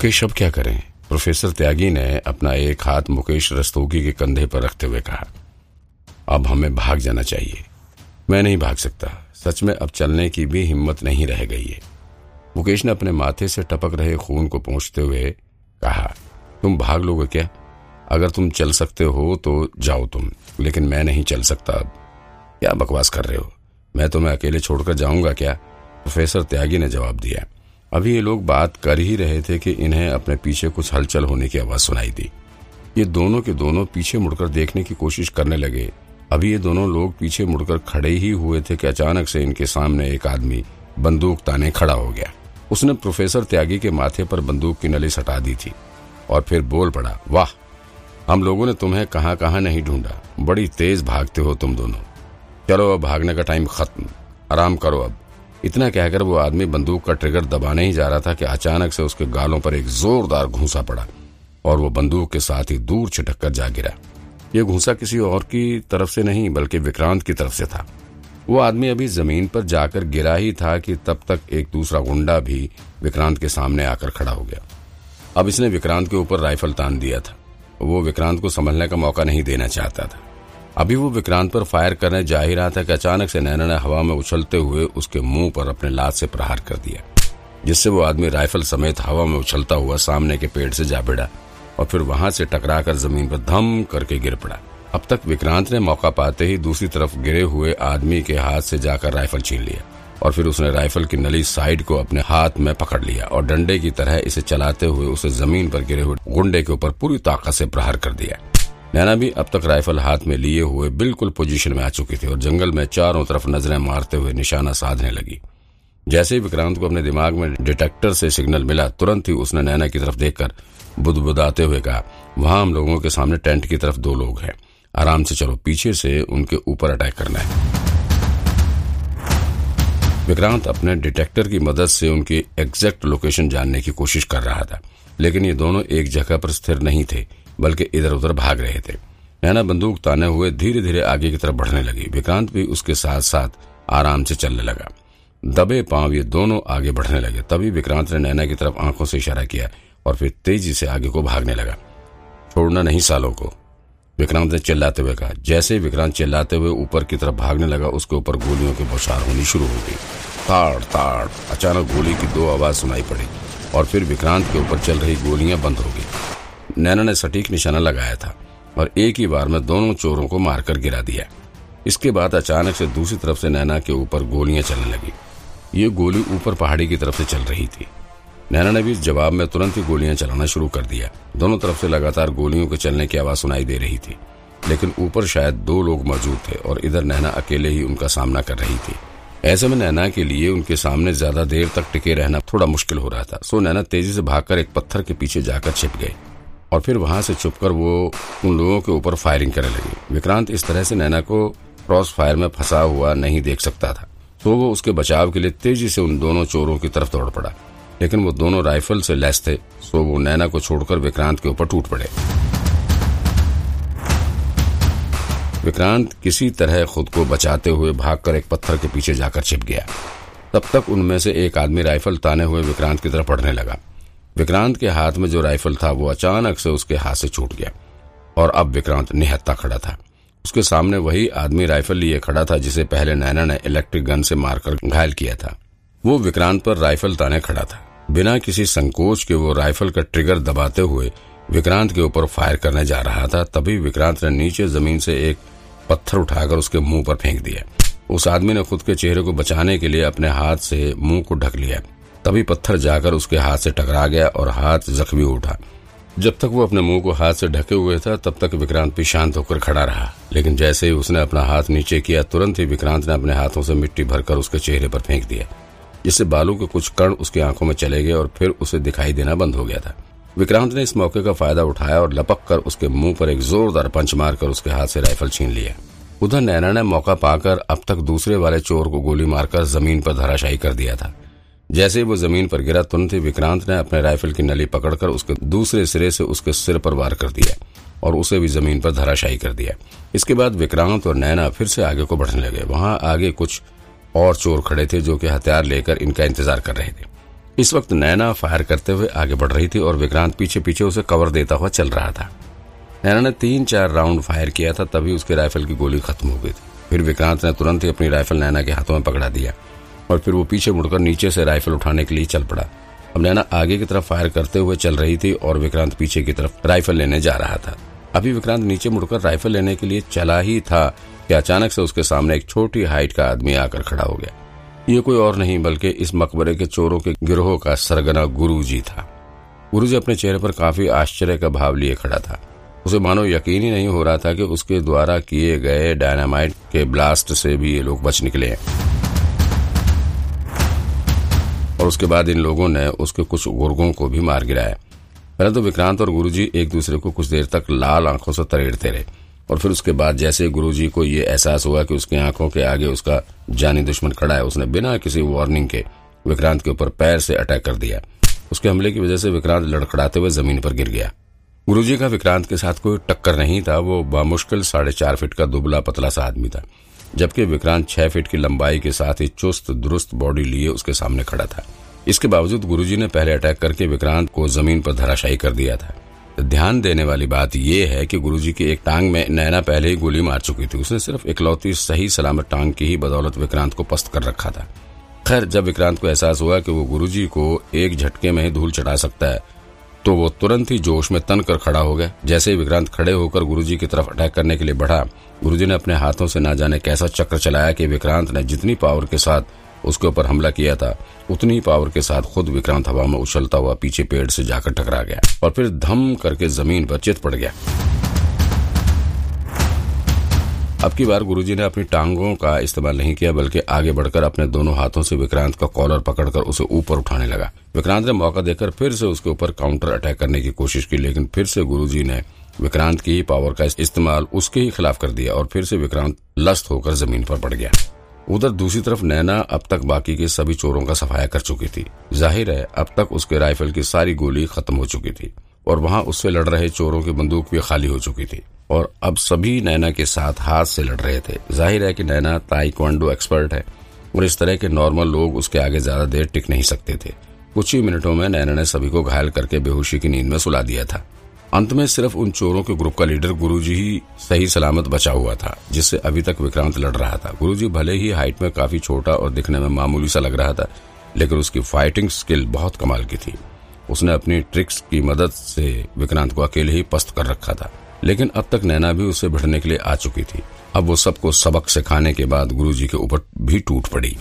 मुकेश, अब क्या करें? प्रोफेसर त्यागी ने अपना एक हाथ मुकेश रस्तोगी के कंधे पर रखते हुए कहा, अब हमें भाग जाना चाहिए। मैं नहीं भाग सकता। सच में अब चलने की भी हिम्मत नहीं रह गई है। मुकेश ने अपने माथे से टपक रहे खून को पहुँचते हुए कहा, तुम भाग लोगे क्या? अगर तुम चल सकते हो तो जाओ तुम, लेकिन मैं नहीं चल सकता। अब क्या बकवास कर रहे हो? मैं तुम्हें अकेले छोड़कर जाऊँगा क्या? प्रोफेसर त्यागी ने जवाब दिया अभी ये लोग बात कर ही रहे थे कि इन्हें अपने पीछे कुछ हलचल होने की आवाज़ सुनाई दी। ये दोनों के दोनों पीछे मुड़कर देखने की कोशिश करने लगे। अभी ये दोनों लोग पीछे मुड़कर खड़े ही हुए थे कि अचानक से इनके सामने एक आदमी बंदूक ताने खड़ा हो गया। उसने प्रोफेसर त्यागी के माथे पर बंदूक की नली सटा दी थी और फिर बोल पड़ा, वाह, हम लोगों ने तुम्हें कहाँ कहाँ नहीं ढूंढा। बड़ी तेज भागते हो तुम दोनों। चलो, अब भागने का टाइम खत्म। आराम करो अब। इतना कहकर वो आदमी बंदूक का ट्रिगर दबाने ही जा रहा था कि अचानक से उसके गालों पर एक जोरदार घूसा पड़ा और वो बंदूक के साथ ही दूर छिटक कर जा गिरा। ये घूसा किसी और की तरफ़ से नहीं, बल्कि विक्रांत की तरफ़ से था। वो आदमी अभी ज़मीन पर जाकर गिरा ही था कि तब तक एक दूसरा गुंडा भी विक्रांत के सामने आकर खड़ा हो गया। अब इसने विक्रांत के ऊपर राइफल तान दिया था। वो विक्रांत को संभलने का मौका नहीं देना चाहता था। अभी वो विक्रांत पर फायर करने जा ही रहा था कि अचानक से नैना ने हवा में उछलते हुए उसके मुँह पर अपने लात से प्रहार कर दिया, जिससे वो आदमी राइफल समेत हवा में उछलता हुआ सामने के पेड़ से जा भिड़ा और फिर वहाँ से टकराकर ज़मीन पर धम करके गिर पड़ा। अब तक विक्रांत ने मौका पाते ही दूसरी तरफ़ गिरे हुए आदमी के हाथ से जाकर राइफल छीन लिया और फिर उसने राइफल की नली साइड को अपने हाथ में पकड़ लिया और डंडे की तरह इसे चलाते हुए उसे ज़मीन पर गिरे हुए गुंडे के ऊपर पूरी ताकत से प्रहार कर दिया। नैना भी अब तक राइफल हाथ में लिए हुए बिल्कुल पोजीशन में आ चुकी थी और जंगल में चारों तरफ़ नज़रें मारते हुए निशाना साधने लगी। जैसे ही विक्रांत को अपने दिमाग में डिटेक्टर से सिग्नल मिला, तुरंत ही उसने नैना की तरफ़ देखकर बुदबुदाते हुए कहा, वहाँ हम लोगों के सामने टेंट की तरफ़ दो लोग हैं। आराम से चलो, पीछे से उनके ऊपर अटैक करना है। विक्रांत अपने डिटेक्टर की मदद से उनकी एग्जैक्ट लोकेशन जानने की कोशिश कर रहा था, लेकिन ये दोनों एक जगह पर स्थिर नहीं थे। बल्कि इधर उधर भाग रहे थे। नैना बंदूक ताने हुए धीरे धीरे आगे की तरफ़ बढ़ने लगी। विक्रांत भी उसके साथ साथ आराम से चलने लगा। दबे पाँव ये दोनों आगे बढ़ने लगे। तभी विक्रांत ने नैना की तरफ़ आँखों से इशारा किया और फिर तेज़ी से आगे को भागने लगा। छोड़ना नहीं सालों को, विक्रांत ने चिल्लाते हुए कहा। जैसे ही विक्रांत चिल्लाते हुए ऊपर की तरफ़ भागने लगा, उसके ऊपर गोलियों की बौछार होनी शुरू हो गई। ताड़ ताड़, अचानक गोली की दो आवाज़ सुनाई पड़ी और फिर विक्रांत के ऊपर चल रही गोलियाँ बंद हो गई। नैना ने सटीक निशाना लगाया था और एक ही बार में दोनों चोरों को मारकर गिरा दिया। इसके बाद अचानक से दूसरी तरफ़ से नैना के ऊपर गोलियाँ चलने लगी। ये गोली ऊपर पहाड़ी की तरफ़ से चल रही थी। नैना ने भी जवाब में तुरंत ही गोलियाँ चलाना शुरू कर दिया। दोनों तरफ़ से लगातार गोलियों के चलने की आवाज़ सुनाई दे रही थी। लेकिन ऊपर शायद दो लोग मौजूद थे और इधर नैना अकेले ही उनका सामना कर रही थी। ऐसे में नैना के लिए उनके सामने ज़्यादा देर तक टिके रहना थोड़ा मुश्किल हो रहा था। सो नैना तेज़ी से भागकर एक पत्थर के पीछे जाकर छिप गई। और फिर वहाँ से छुपकर वो उन लोगों के ऊपर फायरिंग करने लगी। विक्रांत इस तरह से नैना को क्रॉस फायर में फंसा हुआ नहीं देख सकता था। तो वो उसके बचाव के लिए तेज़ी से उन दोनों चोरों की तरफ़ दौड़ पड़ा। लेकिन वो दोनों राइफल से लैस थे सो वो नैना को छोड़कर विक्रांत के ऊपर टूट पड़े। विक्रांत किसी तरह खुद को बचाते हुए भागकर एक पत्थर के पीछे जाकर छिप गया। तब तक उनमें से एक आदमी राइफल ताने हुए विक्रांत की तरफ़ पड़ने लगा। विक्रांत के हाथ में जो राइफल था, वो अचानक से उसके हाथ से छूट गया और अब विक्रांत निहत्ता खड़ा था। उसके सामने वही आदमी राइफल लिए खड़ा था, जिसे पहले नैना ने इलेक्ट्रिक गन से मारकर घायल किया था। वो विक्रांत पर राइफल ताने खड़ा था। बिना किसी संकोच के वो राइफल का ट्रिगर दबाते हुए विक्रांत के ऊपर फायर करने जा रहा था, तभी विक्रांत ने नीचे ज़मीन से एक पत्थर उठाकर उसके मुँह पर फेंक दिया। उस आदमी ने खुद के चेहरे को बचाने के लिए अपने हाथ से मुँह को ढक लिया। तभी पत्थर जाकर उसके हाथ से टकरा गया और हाथ जख्मी उठा। जब तक वो अपने मुँह को हाथ से ढके हुए था, तब तक विक्रांत भी शांत होकर खड़ा रहा। लेकिन जैसे ही उसने अपना हाथ नीचे किया, तुरंत ही विक्रांत ने अपने हाथों से मिट्टी भरकर उसके चेहरे पर फेंक दिया, जिससे बालू के कुछ कण उसकी आँखों में चले गए और फिर उसे दिखाई देना बंद हो गया था। विक्रांत ने इस मौके का फ़ायदा उठाया और लपक कर उसके मुँह पर एक जोरदार पंच मारकर उसके हाथ से राइफल छीन लिया। उधर नैना ने मौका पाकर अब तक दूसरे वाले चोर को गोली मारकर ज़मीन पर धराशायी कर दिया था। जैसे ही वो ज़मीन पर गिरा, तुरंत ही विक्रांत ने अपने राइफल की नली पकड़कर उसके दूसरे सिरे से उसके सिर पर वार कर दिया और उसे भी ज़मीन पर धराशायी कर दिया। इसके बाद विक्रांत और नैना फिर से आगे को बढ़ने लगे। वहाँ आगे कुछ और चोर खड़े थे जो कि हथियार लेकर इनका इंतज़ार कर रहे थे। इस वक्त नैना फायर करते हुए आगे बढ़ रही थी और विक्रांत पीछे पीछे उसे कवर देता हुआ चल रहा था। नैना ने तीन चार राउंड फायर किया था, तभी उसके राइफल की गोली खत्म हो गई थी। फिर विक्रांत ने तुरंत ही अपनी राइफल नैना के हाथों में पकड़ा दिया। और फिर वो पीछे मुड़कर नीचे से राइफल उठाने के लिए चल पड़ा। अब नैना आगे की तरफ़ फायर करते हुए चल रही थी और विक्रांत पीछे की तरफ़ राइफल लेने जा रहा था। अभी विक्रांत नीचे मुड़कर राइफल लेने के लिए चला ही था कि अचानक से उसके सामने एक छोटी हाइट का आदमी आकर खड़ा हो गया। ये कोई और नहीं, बल्कि इस मकबरे के चोरों के गिरोह का सरगना गुरुजी था। गुरुजी अपने चेहरे पर काफ़ी आश्चर्य का भाव लिए खड़ा था। उसे मानो यकीन ही नहीं हो रहा था कि उसके द्वारा किए गए डायनामाइट के ब्लास्ट से भी ये लोग बच निकले हैं। और उसके बाद इन लोगों ने उसके कुछ गुर्गों को भी मार गिराया। पहले तो विक्रांत और गुरुजी एक दूसरे को कुछ देर तक लाल आँखों से तरेड़ते रहे। और फिर उसके बाद जैसे गुरुजी को ये एहसास हुआ कि उसकी आँखों के आगे उसका जानी दुश्मन खड़ा है, उसने बिना किसी वार्निंग के विक्रांत के ऊपर पैर से अटैक कर दिया। उसके हमले की वजह से विक्रांत लड़खड़ाते हुए ज़मीन पर गिर गया। गुरुजी का विक्रांत के साथ कोई टक्कर नहीं था, वो बामुश्किल साढ़े चार फीट का दुबला पतला सा आदमी था। जबकि विक्रांत छह फीट की लंबाई के साथ ही चुस्त, दुरुस्त बॉडी लिए उसके सामने खड़ा था। इसके बावजूद गुरुजी ने पहले अटैक करके विक्रांत को ज़मीन पर धराशायी कर दिया था। ध्यान देने वाली बात यह है कि गुरुजी की एक टांग में नैना पहले ही गोली मार चुकी थी। उसने सिर्फ़ इकलौती सही सलामत टांग की ही बदौलत विक्रांत को पस्त कर रखा था। खैर, जब विक्रांत को एहसास हुआ कि वो गुरुजी को एक झटके में ही धूल चढ़ा सकता है तो वो तुरंत ही जोश में तन कर खड़ा हो गया। जैसे ही विक्रांत खड़े होकर गुरुजी की तरफ़ अटैक करने के लिए बढ़ा, गुरुजी ने अपने हाथों से ना जाने कैसा चक्र चलाया कि विक्रांत ने जितनी पावर के साथ उसके ऊपर हमला किया था, उतनी ही पावर के साथ खुद विक्रांत हवा में उछलता हुआ पीछे पेड़ से जाकर टकरा गया और फिर धम करके ज़मीन पर चित पड़ गया। अब की बार गुरुजी ने अपनी टांगों का इस्तेमाल नहीं किया, बल्कि आगे बढ़कर अपने दोनों हाथों से विक्रांत का कॉलर पकड़कर उसे ऊपर उठाने लगा। विक्रांत ने मौका देकर फिर से उसके ऊपर काउंटर अटैक करने की कोशिश की, लेकिन फिर से गुरुजी ने विक्रांत की पावर का इस्तेमाल उसके ही खिलाफ कर दिया और फिर से विक्रांत लस्त होकर ज़मीन पर पड़ गया। उधर दूसरी तरफ़ नैना अब तक बाकी के सभी चोरों का सफाया कर चुकी थी। ज़ाहिर है, अब तक उसके राइफल की सारी गोली खत्म हो चुकी थी और वहाँ उससे लड़ रहे चोरों की बंदूक भी खाली हो चुकी थी। और अब सभी नैना के साथ हाथ से लड़ रहे थे। ज़ाहिर है कि नैना ताइक्वांडो एक्सपर्ट है और इस तरह के नॉर्मल लोग उसके आगे ज़्यादा देर टिक नहीं सकते थे। कुछ ही मिनटों में नैना ने सभी को घायल करके बेहोशी की नींद में सुला दिया था। अंत में सिर्फ़ उन चोरों के ग्रुप का लीडर गुरुजी ही सही सलामत बचा हुआ था, जिससे अभी तक विक्रांत लड़ रहा था। गुरुजी भले ही हाइट में काफ़ी छोटा और दिखने में मामूली सा लग रहा था, लेकिन उसकी फाइटिंग स्किल बहुत कमाल की थी। उसने अपनी ट्रिक्स की मदद से विक्रांत को अकेले ही पस्त कर रखा था। लेकिन अब तक नैना भी उसे भिड़ने के लिए आ चुकी थी। अब वो सबको सबक सिखाने के बाद गुरुजी के ऊपर भी टूट पड़ी।